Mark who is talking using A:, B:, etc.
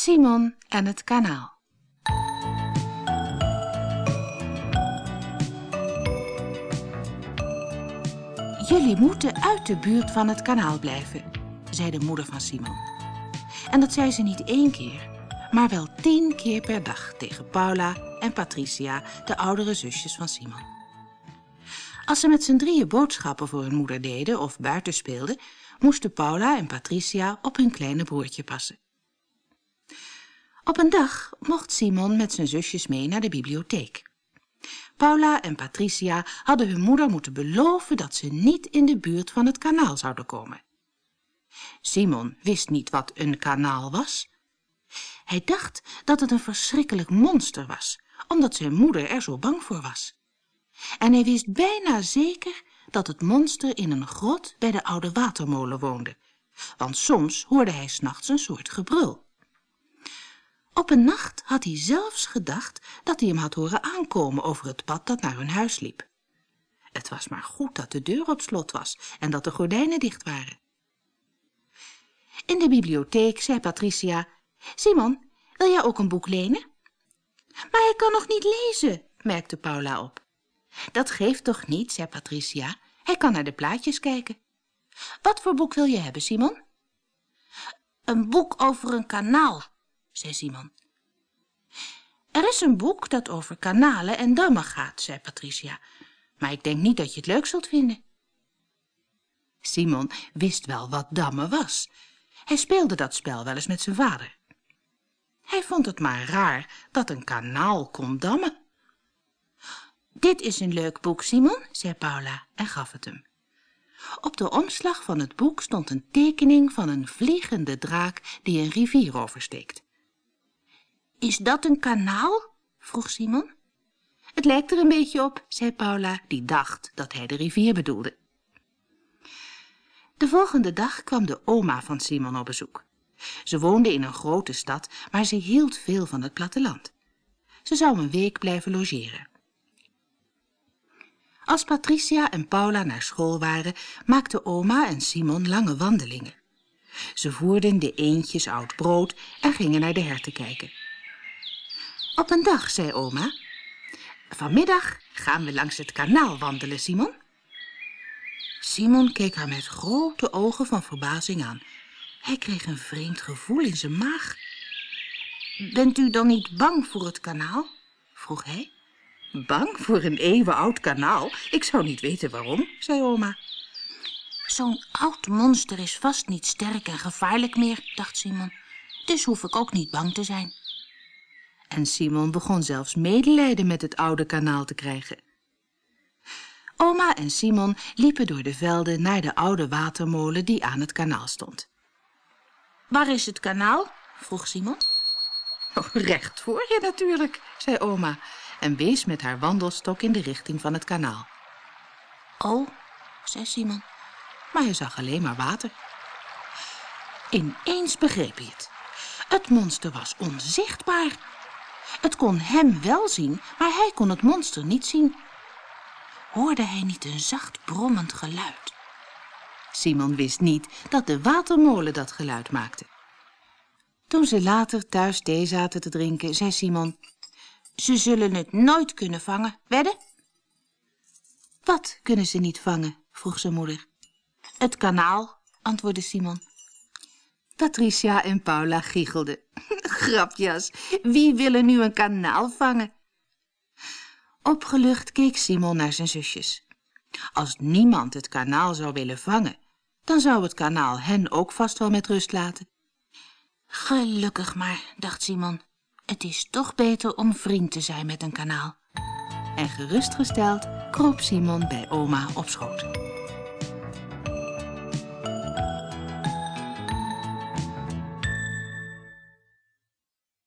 A: Simon en het kanaal. Jullie moeten uit de buurt van het kanaal blijven, zei de moeder van Simon. En dat zei ze niet één keer, maar wel tien keer per dag tegen Paula en Patricia, de oudere zusjes van Simon. Als ze met z'n drieën boodschappen voor hun moeder deden of buiten speelden, moesten Paula en Patricia op hun kleine broertje passen. Op een dag mocht Simon met zijn zusjes mee naar de bibliotheek. Paula en Patricia hadden hun moeder moeten beloven dat ze niet in de buurt van het kanaal zouden komen. Simon wist niet wat een kanaal was. Hij dacht dat het een verschrikkelijk monster was, omdat zijn moeder er zo bang voor was. En hij wist bijna zeker dat het monster in een grot bij de oude watermolen woonde, want soms hoorde hij s'nachts een soort gebrul. Op een nacht had hij zelfs gedacht dat hij hem had horen aankomen over het pad dat naar hun huis liep. Het was maar goed dat de deur op slot was en dat de gordijnen dicht waren. In de bibliotheek zei Patricia, Simon, wil jij ook een boek lenen? Maar hij kan nog niet lezen, merkte Paula op. Dat geeft toch niet, zei Patricia. Hij kan naar de plaatjes kijken. Wat voor boek wil je hebben, Simon? Een boek over een kanaal, zei Simon. Er is een boek dat over kanalen en dammen gaat, zei Patricia. Maar ik denk niet dat je het leuk zult vinden. Simon wist wel wat dammen was. Hij speelde dat spel wel eens met zijn vader. Hij vond het maar raar dat een kanaal kon dammen. Dit is een leuk boek, Simon, zei Paula en gaf het hem. Op de omslag van het boek stond een tekening van een vliegende draak die een rivier oversteekt. Is dat een kanaal? vroeg Simon. Het lijkt er een beetje op, zei Paula, die dacht dat hij de rivier bedoelde. De volgende dag kwam de oma van Simon op bezoek. Ze woonde in een grote stad, maar ze hield veel van het platteland. Ze zou een week blijven logeren. Als Patricia en Paula naar school waren, maakten oma en Simon lange wandelingen. Ze voerden de eendjes oud brood en gingen naar de herten kijken. Op een dag zei oma, vanmiddag gaan we langs het kanaal wandelen, Simon. Simon keek haar met grote ogen van verbazing aan. Hij kreeg een vreemd gevoel in zijn maag. Bent u dan niet bang voor het kanaal? vroeg hij. Bang voor een eeuwenoud kanaal? Ik zou niet weten waarom, zei oma. Zo'n oud monster is vast niet sterk en gevaarlijk meer, dacht Simon. Dus hoef ik ook niet bang te zijn. En Simon begon zelfs medelijden met het oude kanaal te krijgen. Oma en Simon liepen door de velden naar de oude watermolen die aan het kanaal stond. Waar is het kanaal? vroeg Simon. Oh, recht voor je natuurlijk, zei oma en wees met haar wandelstok in de richting van het kanaal. Oh, zei Simon, maar hij zag alleen maar water. Ineens begreep hij het. Het monster was onzichtbaar. Het kon hem wel zien, maar hij kon het monster niet zien. Hoorde hij niet een zacht brommend geluid? Simon wist niet dat de watermolen dat geluid maakte. Toen ze later thuis thee zaten te drinken, zei Simon... Ze zullen het nooit kunnen vangen, wedden? Wat kunnen ze niet vangen? vroeg zijn moeder. Het kanaal, antwoordde Simon. Patricia en Paula giechelden. Grapjas, wie willen nu een kanaal vangen? Opgelucht keek Simon naar zijn zusjes. Als niemand het kanaal zou willen vangen, dan zou het kanaal hen ook vast wel met rust laten. Gelukkig maar, dacht Simon. Het is toch beter om vriend te zijn met een kanaal. En gerustgesteld kroop Simon bij oma op schoot.